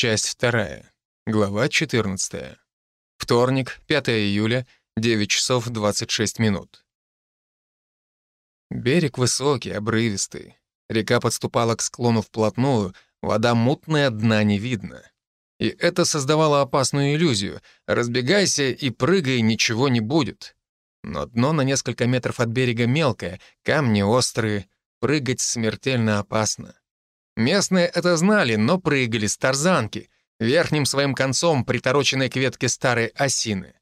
Часть вторая. Глава 14. Вторник, 5 июля, 9 часов 26 минут. Берег высокий, обрывистый. Река подступала к склону вплотную, вода мутная, дна не видно. И это создавало опасную иллюзию. Разбегайся и прыгай, ничего не будет. Но дно на несколько метров от берега мелкое, камни острые, прыгать смертельно опасно. Местные это знали, но прыгали с тарзанки, верхним своим концом притороченной к ветке старой осины.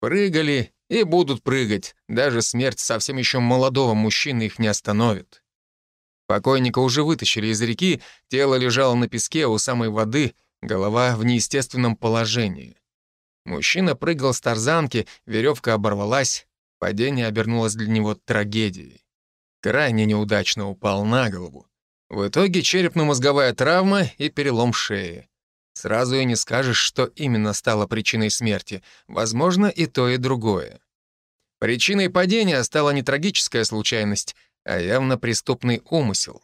Прыгали и будут прыгать, даже смерть совсем еще молодого мужчины их не остановит. Покойника уже вытащили из реки, тело лежало на песке у самой воды, голова в неестественном положении. Мужчина прыгал с тарзанки, веревка оборвалась, падение обернулось для него трагедией. Крайне неудачно упал на голову. В итоге черепно-мозговая травма и перелом шеи. Сразу и не скажешь, что именно стало причиной смерти. Возможно, и то, и другое. Причиной падения стала не трагическая случайность, а явно преступный умысел.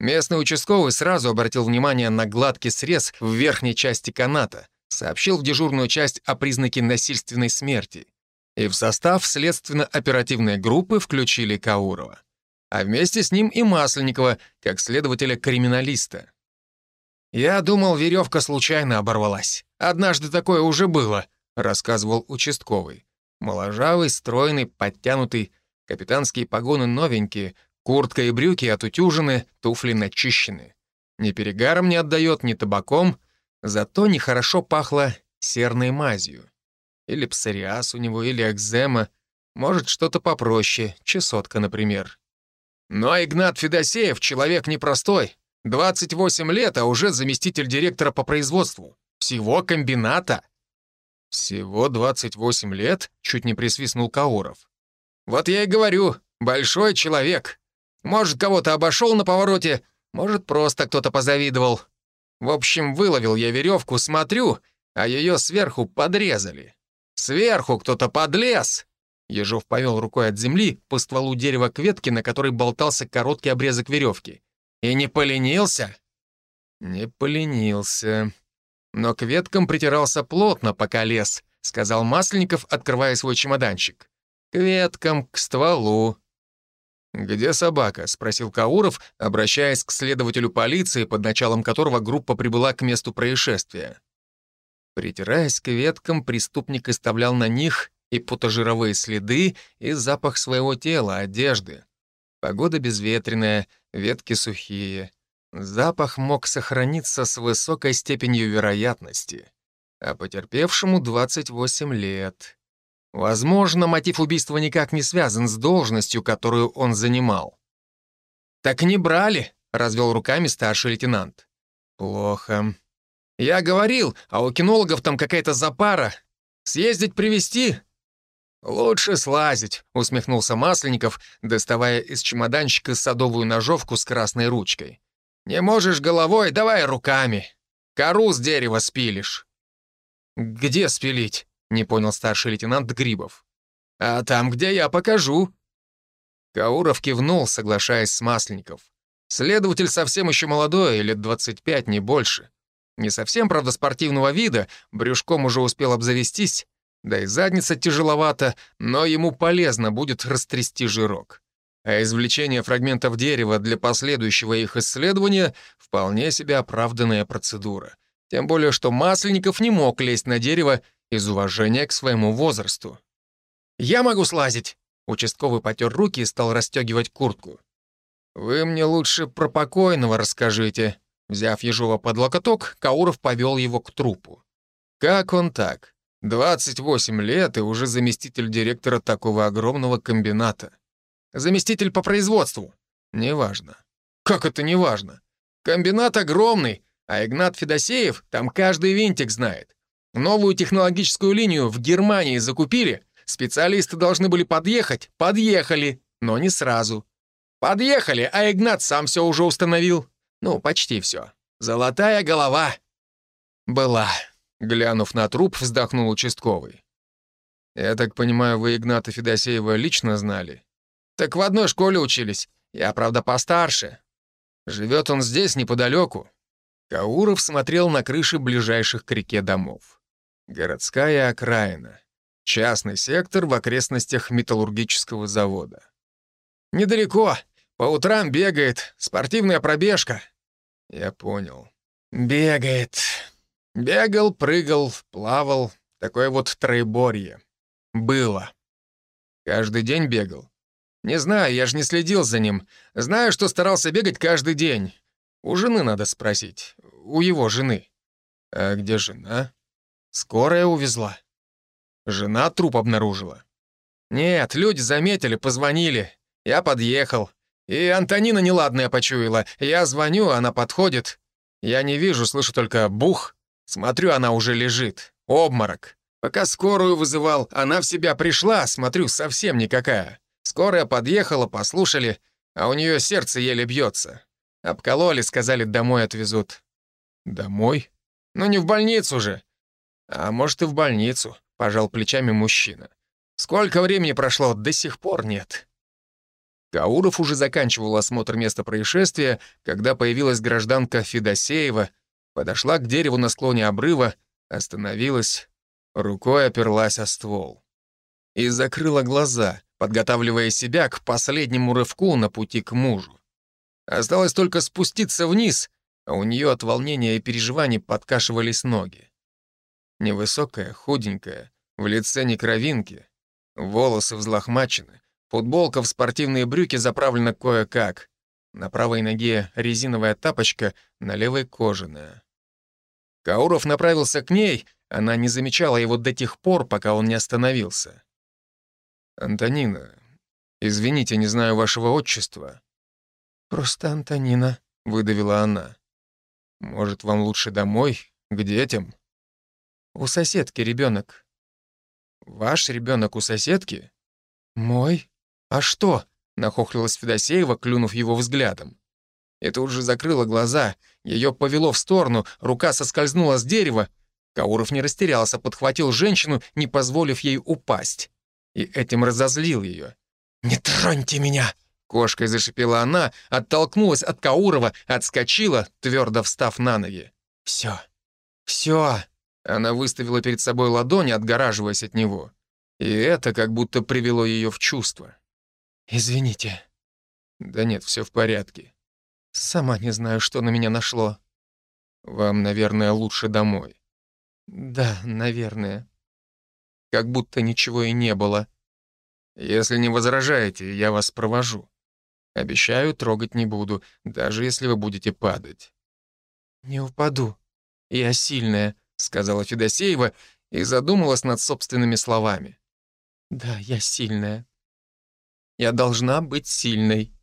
Местный участковый сразу обратил внимание на гладкий срез в верхней части каната, сообщил в дежурную часть о признаке насильственной смерти. И в состав следственно-оперативной группы включили Каурова. А вместе с ним и Масленникова, как следователя-криминалиста. «Я думал, веревка случайно оборвалась. Однажды такое уже было», — рассказывал участковый. Моложавый, стройный, подтянутый, капитанские погоны новенькие, куртка и брюки отутюжены, туфли начищены. Ни перегаром не отдает, ни табаком, зато нехорошо пахло серной мазью. Или псориаз у него, или экзема, может, что-то попроще, чесотка, например. Но Игнат Федосеев человек непростой, 28 лет, а уже заместитель директора по производству. Всего комбината. Всего 28 лет? Чуть не присвистнул Кауров. Вот я и говорю, большой человек. Может, кого-то обошел на повороте, может, просто кто-то позавидовал. В общем, выловил я веревку, смотрю, а ее сверху подрезали. Сверху кто-то подлез. Ежов повел рукой от земли по стволу дерева к ветке, на которой болтался короткий обрезок веревки. И не поленился? Не поленился. Но к веткам притирался плотно, пока лез, сказал Масленников, открывая свой чемоданчик. К веткам, к стволу. «Где собака?» — спросил Кауров, обращаясь к следователю полиции, под началом которого группа прибыла к месту происшествия. Притираясь к веткам, преступник оставлял на них и потожировые следы, и запах своего тела, одежды. Погода безветренная, ветки сухие. Запах мог сохраниться с высокой степенью вероятности. А потерпевшему 28 лет. Возможно, мотив убийства никак не связан с должностью, которую он занимал. «Так не брали», — развел руками старший лейтенант. «Плохо. Я говорил, а у кинологов там какая-то запара. Съездить привезти? «Лучше слазить», — усмехнулся Масленников, доставая из чемоданчика садовую ножовку с красной ручкой. «Не можешь головой, давай руками. Кору с дерева спилишь». «Где спилить?» — не понял старший лейтенант Грибов. «А там, где я покажу». Кауров кивнул, соглашаясь с Масленников. Следователь совсем еще молодой, лет 25, не больше. Не совсем, правда, спортивного вида, брюшком уже успел обзавестись, да и задница тяжеловата, но ему полезно будет растрясти жирок. А извлечение фрагментов дерева для последующего их исследования — вполне себе оправданная процедура. Тем более, что Масленников не мог лезть на дерево из уважения к своему возрасту. «Я могу слазить!» Участковый потер руки и стал расстегивать куртку. «Вы мне лучше про покойного расскажите». Взяв Ежова под локоток, Кауров повел его к трупу. «Как он так? 28 лет и уже заместитель директора такого огромного комбината. Заместитель по производству. Неважно. Как это неважно? Комбинат огромный, а Игнат Федосеев там каждый винтик знает. Новую технологическую линию в Германии закупили, специалисты должны были подъехать, подъехали, но не сразу. Подъехали, а Игнат сам все уже установил. Ну, почти все. Золотая голова. Была. Глянув на труп, вздохнул участковый. «Я так понимаю, вы Игната Федосеева лично знали?» «Так в одной школе учились. Я, правда, постарше. Живет он здесь, неподалеку. Кауров смотрел на крыши ближайших к реке домов. Городская окраина. Частный сектор в окрестностях металлургического завода. «Недалеко. По утрам бегает. Спортивная пробежка». Я понял. «Бегает. Бегал, прыгал, плавал. Такое вот троеборье. Было. Каждый день бегал. Не знаю, я же не следил за ним. Знаю, что старался бегать каждый день. У жены надо спросить. У его жены. А где жена? Скорая увезла. Жена труп обнаружила. Нет, люди заметили, позвонили. Я подъехал. И Антонина неладная почуяла. Я звоню, она подходит. Я не вижу, слышу только бух. Смотрю, она уже лежит. Обморок. Пока скорую вызывал, она в себя пришла, смотрю, совсем никакая. Скорая подъехала, послушали, а у нее сердце еле бьется. Обкололи, сказали, домой отвезут. Домой? Ну не в больницу же. «А может, и в больницу», — пожал плечами мужчина. «Сколько времени прошло, до сих пор нет». Кауров уже заканчивал осмотр места происшествия, когда появилась гражданка Федосеева, подошла к дереву на склоне обрыва, остановилась, рукой оперлась о ствол. И закрыла глаза, подготавливая себя к последнему рывку на пути к мужу. Осталось только спуститься вниз, а у нее от волнения и переживаний подкашивались ноги. Невысокая, худенькая, в лице не кровинки, волосы взлохмачены, футболка в спортивные брюки заправлена кое-как. На правой ноге резиновая тапочка, на левой кожаная. Кауров направился к ней, она не замечала его до тех пор, пока он не остановился. «Антонина, извините, не знаю вашего отчества». «Просто Антонина», — выдавила она. «Может, вам лучше домой, к детям?» У соседки ребенок. Ваш ребенок у соседки? Мой? А что? Нахохлилась Федосеева, клюнув его взглядом. И тут же закрыла глаза, ее повело в сторону, рука соскользнула с дерева. Кауров не растерялся, подхватил женщину, не позволив ей упасть. И этим разозлил ее. «Не троньте меня!» Кошкой зашипела она, оттолкнулась от Каурова, отскочила, твердо встав на ноги. «Все, все!» Она выставила перед собой ладони, отгораживаясь от него. И это как будто привело ее в чувство. «Извините». «Да нет, все в порядке». «Сама не знаю, что на меня нашло». «Вам, наверное, лучше домой». «Да, наверное». Как будто ничего и не было. «Если не возражаете, я вас провожу. Обещаю, трогать не буду, даже если вы будете падать». «Не упаду. Я сильная», — сказала Федосеева и задумалась над собственными словами. «Да, я сильная. Я должна быть сильной».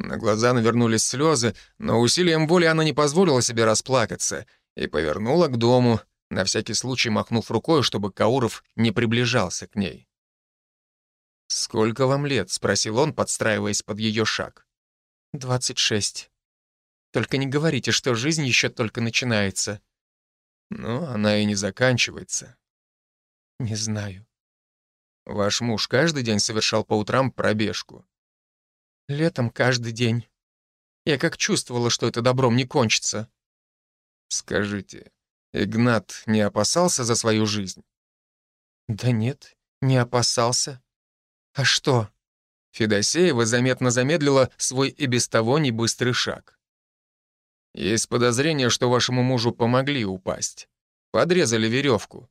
На глаза навернулись слезы, но усилием воли она не позволила себе расплакаться и повернула к дому, на всякий случай махнув рукой, чтобы Кауров не приближался к ней. «Сколько вам лет?» — спросил он, подстраиваясь под ее шаг. «Двадцать шесть. Только не говорите, что жизнь еще только начинается». Но она и не заканчивается. Не знаю. Ваш муж каждый день совершал по утрам пробежку? Летом каждый день. Я как чувствовала, что это добром не кончится. Скажите, Игнат не опасался за свою жизнь? Да нет, не опасался. А что? Федосеева заметно замедлила свой и без того небыстрый шаг. Есть подозрение, что вашему мужу помогли упасть. Подрезали веревку.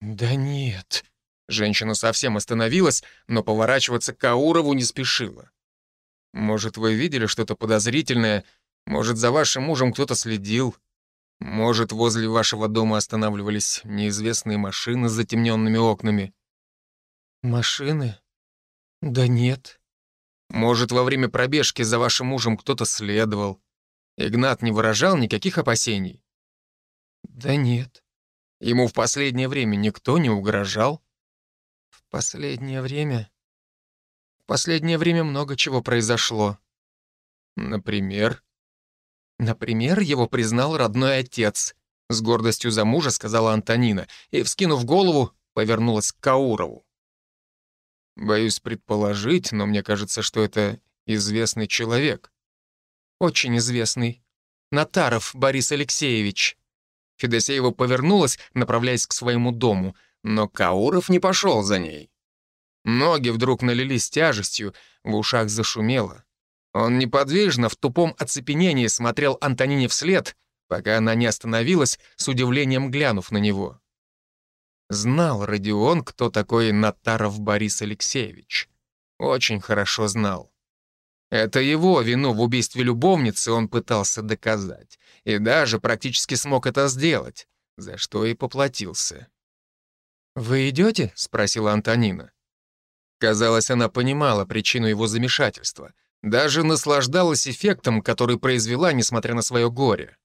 Да нет. Женщина совсем остановилась, но поворачиваться к Каурову не спешила. Может, вы видели что-то подозрительное? Может, за вашим мужем кто-то следил? Может, возле вашего дома останавливались неизвестные машины с затемненными окнами? Машины? Да нет. Может, во время пробежки за вашим мужем кто-то следовал? Игнат не выражал никаких опасений. Да нет. Ему в последнее время никто не угрожал. В последнее время... В последнее время много чего произошло. Например? Например, его признал родной отец. С гордостью за мужа сказала Антонина и, вскинув голову, повернулась к Каурову. Боюсь предположить, но мне кажется, что это известный человек. Очень известный. Натаров Борис Алексеевич». Федосеева повернулась, направляясь к своему дому, но Кауров не пошел за ней. Ноги вдруг налились тяжестью, в ушах зашумело. Он неподвижно, в тупом оцепенении смотрел Антонине вслед, пока она не остановилась, с удивлением глянув на него. Знал Родион, кто такой Натаров Борис Алексеевич. Очень хорошо знал. Это его вину в убийстве любовницы он пытался доказать. И даже практически смог это сделать, за что и поплатился. «Вы идете?» — спросила Антонина. Казалось, она понимала причину его замешательства. Даже наслаждалась эффектом, который произвела, несмотря на свое горе.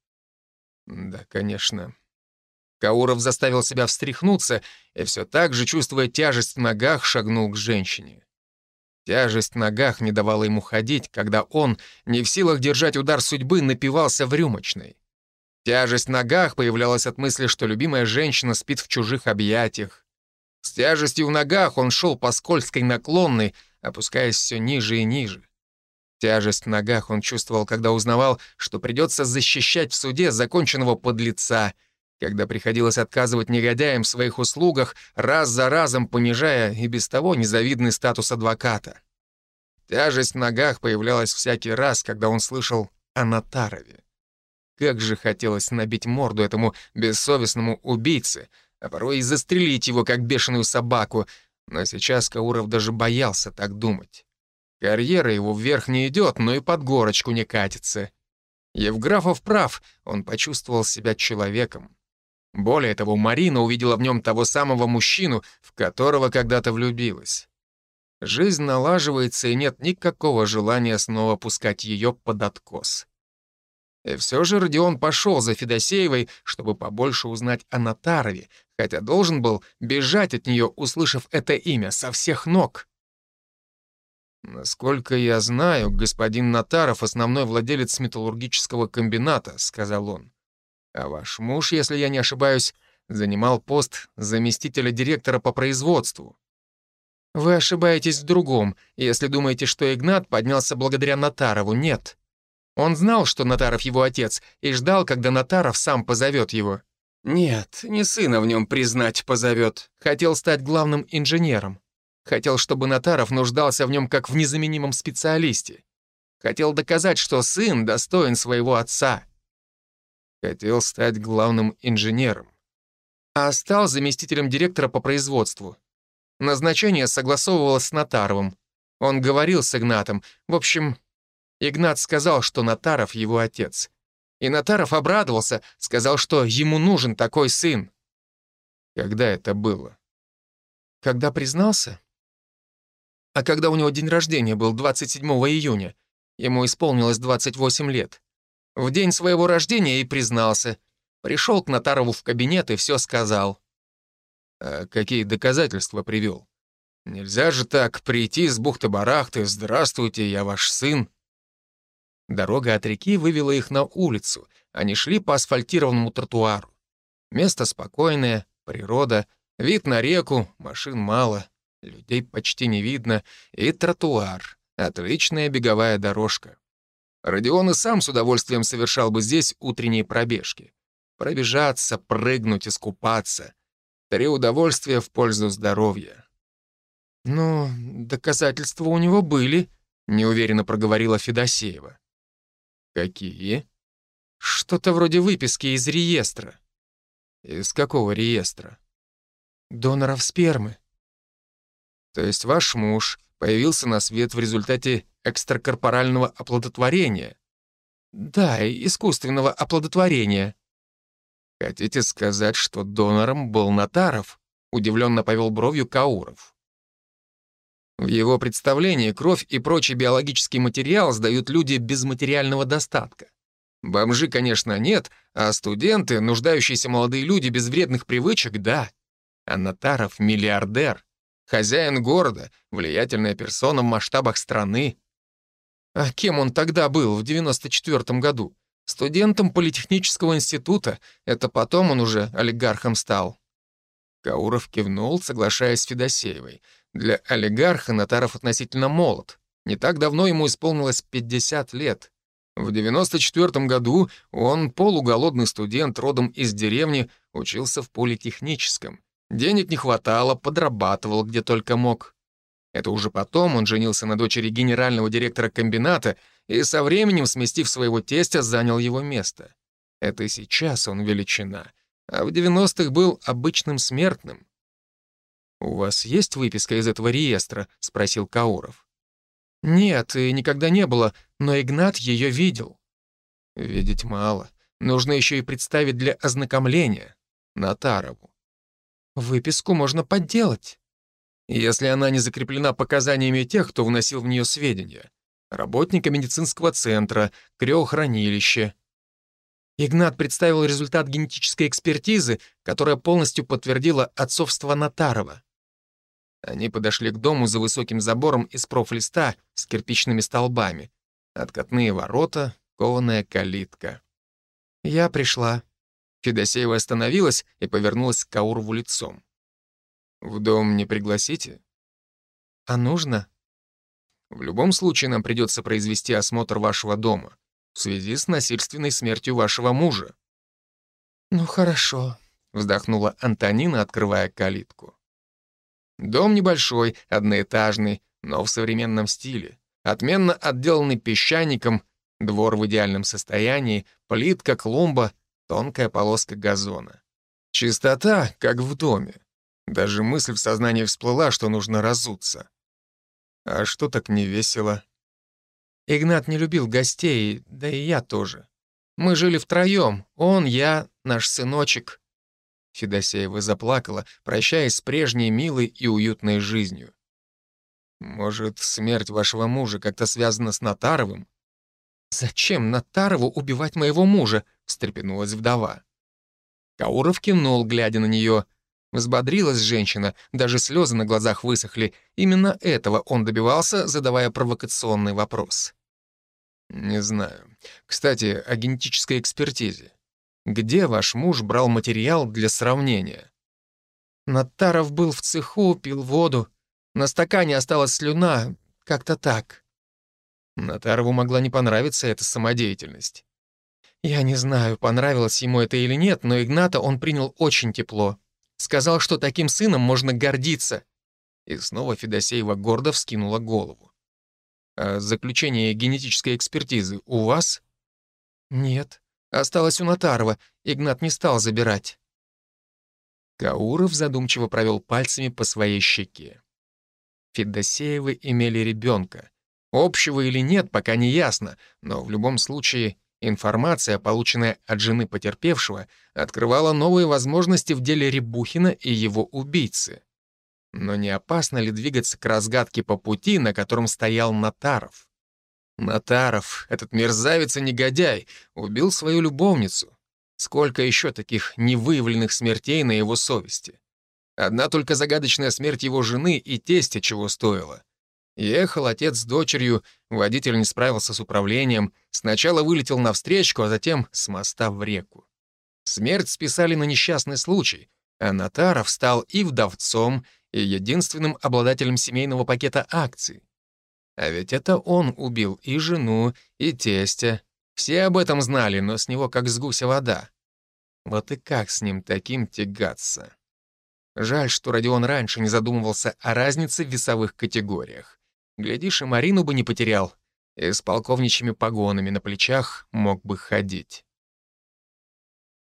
Да, конечно. Кауров заставил себя встряхнуться и все так же, чувствуя тяжесть в ногах, шагнул к женщине. Тяжесть в ногах не давала ему ходить, когда он, не в силах держать удар судьбы, напивался в рюмочной. Тяжесть в ногах появлялась от мысли, что любимая женщина спит в чужих объятиях. С тяжестью в ногах он шел по скользкой наклонной, опускаясь все ниже и ниже. Тяжесть в ногах он чувствовал, когда узнавал, что придется защищать в суде законченного подлеца, когда приходилось отказывать негодяям в своих услугах, раз за разом понижая и без того незавидный статус адвоката. Тяжесть в ногах появлялась всякий раз, когда он слышал о Натарове. Как же хотелось набить морду этому бессовестному убийце, а порой и застрелить его, как бешеную собаку, но сейчас Кауров даже боялся так думать. Карьера его вверх не идет, но и под горочку не катится. Евграфов прав, он почувствовал себя человеком. Более того, Марина увидела в нем того самого мужчину, в которого когда-то влюбилась. Жизнь налаживается, и нет никакого желания снова пускать ее под откос. И все же Родион пошел за Федосеевой, чтобы побольше узнать о Натарове, хотя должен был бежать от нее, услышав это имя, со всех ног. «Насколько я знаю, господин Натаров — основной владелец металлургического комбината», — сказал он. «А ваш муж, если я не ошибаюсь, занимал пост заместителя директора по производству». «Вы ошибаетесь в другом, если думаете, что Игнат поднялся благодаря Натарову. Нет. Он знал, что Натаров его отец, и ждал, когда Натаров сам позовет его. Нет, не сына в нем признать позовет. Хотел стать главным инженером. Хотел, чтобы Натаров нуждался в нем как в незаменимом специалисте. Хотел доказать, что сын достоин своего отца. Хотел стать главным инженером. А стал заместителем директора по производству. Назначение согласовывалось с Натаровым. Он говорил с Игнатом. В общем, Игнат сказал, что Натаров его отец. И Натаров обрадовался, сказал, что ему нужен такой сын. Когда это было? Когда признался? А когда у него день рождения был, 27 июня. Ему исполнилось 28 лет. В день своего рождения и признался. Пришел к Натарову в кабинет и все сказал. А какие доказательства привел? Нельзя же так прийти с бухты-барахты, «Здравствуйте, я ваш сын». Дорога от реки вывела их на улицу. Они шли по асфальтированному тротуару. Место спокойное, природа, вид на реку, машин мало, людей почти не видно, и тротуар. Отличная беговая дорожка. Родион и сам с удовольствием совершал бы здесь утренние пробежки. Пробежаться, прыгнуть, искупаться. Три удовольствия в пользу здоровья. «Ну, доказательства у него были», — неуверенно проговорила Федосеева. «Какие?» «Что-то вроде выписки из реестра». «Из какого реестра?» «Доноров спермы». «То есть ваш муж появился на свет в результате экстракорпорального оплодотворения?» «Да, искусственного оплодотворения». «Хотите сказать, что донором был Натаров?» — удивленно повел бровью Кауров. В его представлении кровь и прочий биологический материал сдают люди без материального достатка. Бомжи, конечно, нет, а студенты, нуждающиеся молодые люди без вредных привычек — да. А Натаров — миллиардер, хозяин города, влиятельная персона в масштабах страны. А кем он тогда был в 94 году? Студентом политехнического института, это потом он уже олигархом стал. Кауров кивнул, соглашаясь с Федосеевой — для олигарха Натаров относительно молод. Не так давно ему исполнилось 50 лет. В 94 году он, полуголодный студент, родом из деревни, учился в политехническом. Денег не хватало, подрабатывал где только мог. Это уже потом он женился на дочери генерального директора комбината и со временем, сместив своего тестя, занял его место. Это и сейчас он величина, а в 90-х был обычным смертным. «У вас есть выписка из этого реестра?» — спросил Кауров. «Нет, и никогда не было, но Игнат ее видел». «Видеть мало. Нужно еще и представить для ознакомления. Натарову». «Выписку можно подделать». «Если она не закреплена показаниями тех, кто вносил в нее сведения. Работника медицинского центра, криохранилища». Игнат представил результат генетической экспертизы, которая полностью подтвердила отцовство Натарова. Они подошли к дому за высоким забором из профлиста с кирпичными столбами. Откатные ворота, кованая калитка. «Я пришла». Федосеева остановилась и повернулась к Каурову лицом. «В дом не пригласите?» «А нужно?» «В любом случае нам придется произвести осмотр вашего дома в связи с насильственной смертью вашего мужа». «Ну хорошо», — вздохнула Антонина, открывая калитку. Дом небольшой, одноэтажный, но в современном стиле. Отменно отделанный песчаником, двор в идеальном состоянии, плитка, клумба, тонкая полоска газона. Чистота, как в доме. Даже мысль в сознании всплыла, что нужно разуться. А что так не весело? Игнат не любил гостей, да и я тоже. Мы жили втроем, он, я, наш сыночек. Федосеева заплакала, прощаясь с прежней милой и уютной жизнью. «Может, смерть вашего мужа как-то связана с Натаровым?» «Зачем Натарову убивать моего мужа?» — встрепенулась вдова. Кауров кивнул, глядя на нее. Взбодрилась женщина, даже слезы на глазах высохли. Именно этого он добивался, задавая провокационный вопрос. «Не знаю. Кстати, о генетической экспертизе. Где ваш муж брал материал для сравнения? Натаров был в цеху, пил воду. На стакане осталась слюна, как-то так. Натарову могла не понравиться эта самодеятельность. Я не знаю, понравилось ему это или нет, но Игната он принял очень тепло. Сказал, что таким сыном можно гордиться. И снова Федосеева гордо вскинула голову. «А заключение генетической экспертизы у вас?» «Нет. Осталось у Натарова, Игнат не стал забирать. Кауров задумчиво провел пальцами по своей щеке. Федосеевы имели ребенка. Общего или нет, пока не ясно, но в любом случае информация, полученная от жены потерпевшего, открывала новые возможности в деле Рябухина и его убийцы. Но не опасно ли двигаться к разгадке по пути, на котором стоял Натаров? Натаров, этот мерзавец и негодяй, убил свою любовницу. Сколько еще таких невыявленных смертей на его совести? Одна только загадочная смерть его жены и тестя чего стоила. Ехал отец с дочерью, водитель не справился с управлением, сначала вылетел навстречку, а затем с моста в реку. Смерть списали на несчастный случай, а Натаров стал и вдовцом, и единственным обладателем семейного пакета акций. А ведь это он убил и жену, и тестя. Все об этом знали, но с него как с гуся вода. Вот и как с ним таким тягаться? Жаль, что Родион раньше не задумывался о разнице в весовых категориях. Глядишь, и Марину бы не потерял, и с полковничьими погонами на плечах мог бы ходить.